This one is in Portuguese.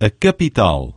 a capital.